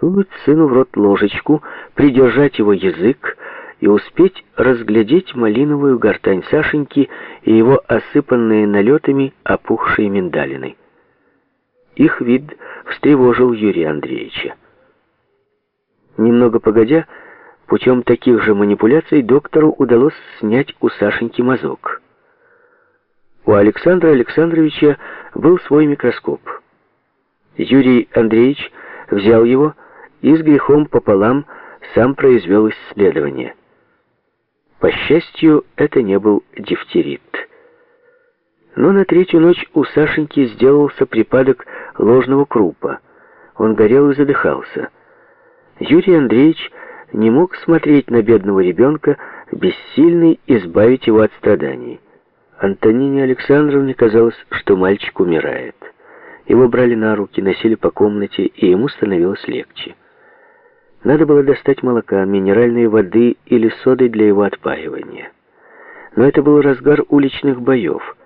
сунуть сыну в рот ложечку, придержать его язык и успеть разглядеть малиновую гортань Сашеньки и его осыпанные налетами опухшие миндалины. Их вид встревожил Юрия Андреевича. Немного погодя, путем таких же манипуляций доктору удалось снять у Сашеньки мазок. У Александра Александровича был свой микроскоп. Юрий Андреевич взял его и с грехом пополам сам произвел исследование. По счастью, это не был дифтерит. Но на третью ночь у Сашеньки сделался припадок ложного крупа. Он горел и задыхался. Юрий Андреевич не мог смотреть на бедного ребенка, бессильный избавить его от страданий. Антонине Александровне казалось, что мальчик умирает. Его брали на руки, носили по комнате, и ему становилось легче. Надо было достать молока, минеральной воды или соды для его отпаивания. Но это был разгар уличных боев.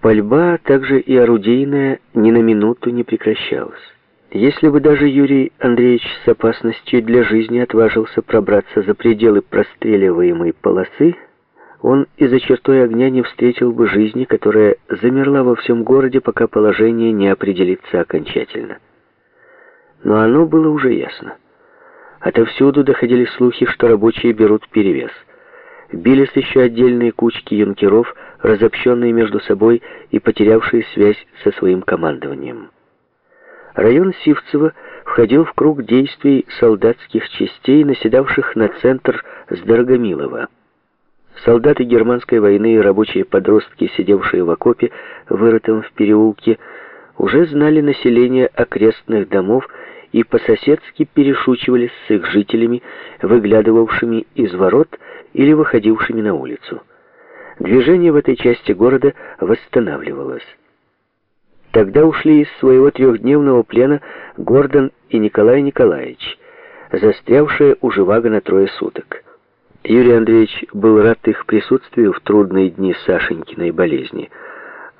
Пальба, также и орудийная, ни на минуту не прекращалась. Если бы даже Юрий Андреевич с опасностью для жизни отважился пробраться за пределы простреливаемой полосы, он и за чертой огня не встретил бы жизни, которая замерла во всем городе, пока положение не определится окончательно. Но оно было уже ясно. Отовсюду доходили слухи, что рабочие берут перевес. Бились еще отдельные кучки юнкеров, разобщенные между собой и потерявшие связь со своим командованием. Район Сивцево входил в круг действий солдатских частей, наседавших на центр с Дорогомилова. Солдаты германской войны и рабочие подростки, сидевшие в окопе, вырытом в переулке, уже знали население окрестных домов и по-соседски перешучивались с их жителями, выглядывавшими из ворот или выходившими на улицу. Движение в этой части города восстанавливалось. Тогда ушли из своего трехдневного плена Гордон и Николай Николаевич, застрявшие у Живаго на трое суток. Юрий Андреевич был рад их присутствию в трудные дни Сашенькиной болезни,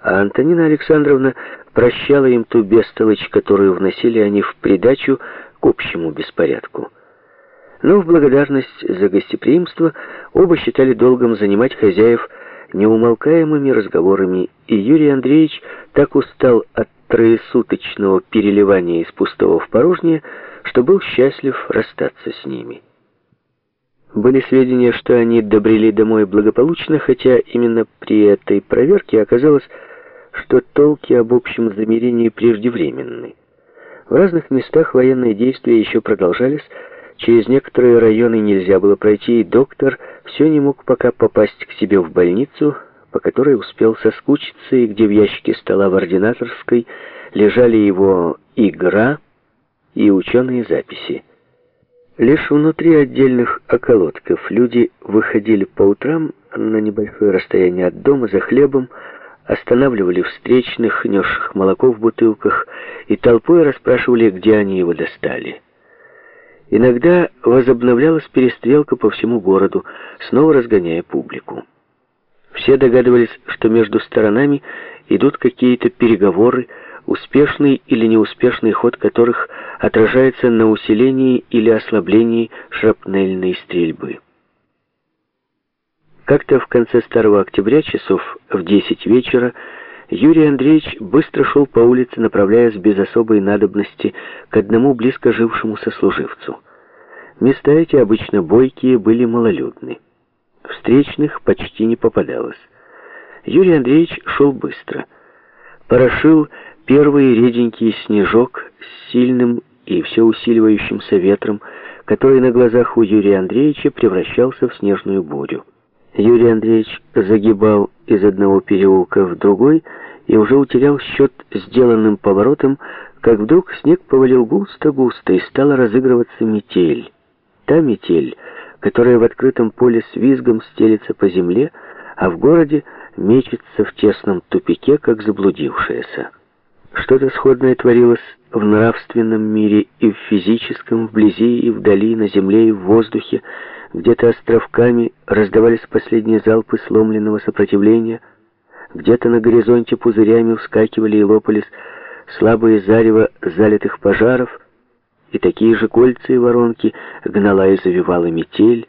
а Антонина Александровна прощала им ту бестолочь, которую вносили они в придачу к общему беспорядку. Но в благодарность за гостеприимство оба считали долгом занимать хозяев неумолкаемыми разговорами, и Юрий Андреевич так устал от троесуточного переливания из пустого в порожнее, что был счастлив расстаться с ними. Были сведения, что они добрели домой благополучно, хотя именно при этой проверке оказалось, что толки об общем замерении преждевременны. В разных местах военные действия еще продолжались, через некоторые районы нельзя было пройти, и доктор все не мог пока попасть к себе в больницу, по которой успел соскучиться, и где в ящике стола в ординаторской лежали его игра и ученые записи. Лишь внутри отдельных околотков люди выходили по утрам на небольшое расстояние от дома за хлебом, останавливали встречных, несших молоко в бутылках, и толпой расспрашивали, где они его достали. Иногда возобновлялась перестрелка по всему городу, снова разгоняя публику. Все догадывались, что между сторонами идут какие-то переговоры, успешный или неуспешный ход которых отражается на усилении или ослаблении шрапнельной стрельбы. Как-то в конце старого октября, часов в 10 вечера, Юрий Андреевич быстро шел по улице, направляясь без особой надобности к одному близко жившему сослуживцу. Места эти, обычно бойкие, были малолюдны. Встречных почти не попадалось. Юрий Андреевич шел быстро. Порошил Первый реденький снежок с сильным и все усиливающимся ветром, который на глазах у Юрия Андреевича превращался в снежную бурю. Юрий Андреевич загибал из одного переулка в другой и уже утерял счет сделанным поворотом, как вдруг снег повалил густо-густо и стала разыгрываться метель. Та метель, которая в открытом поле с визгом стелится по земле, а в городе мечется в тесном тупике, как заблудившаяся. Что-то сходное творилось в нравственном мире и в физическом, вблизи и вдали, на земле и в воздухе. Где-то островками раздавались последние залпы сломленного сопротивления, где-то на горизонте пузырями вскакивали и лопались слабые зарево залитых пожаров, и такие же кольца и воронки гнала и завивала метель,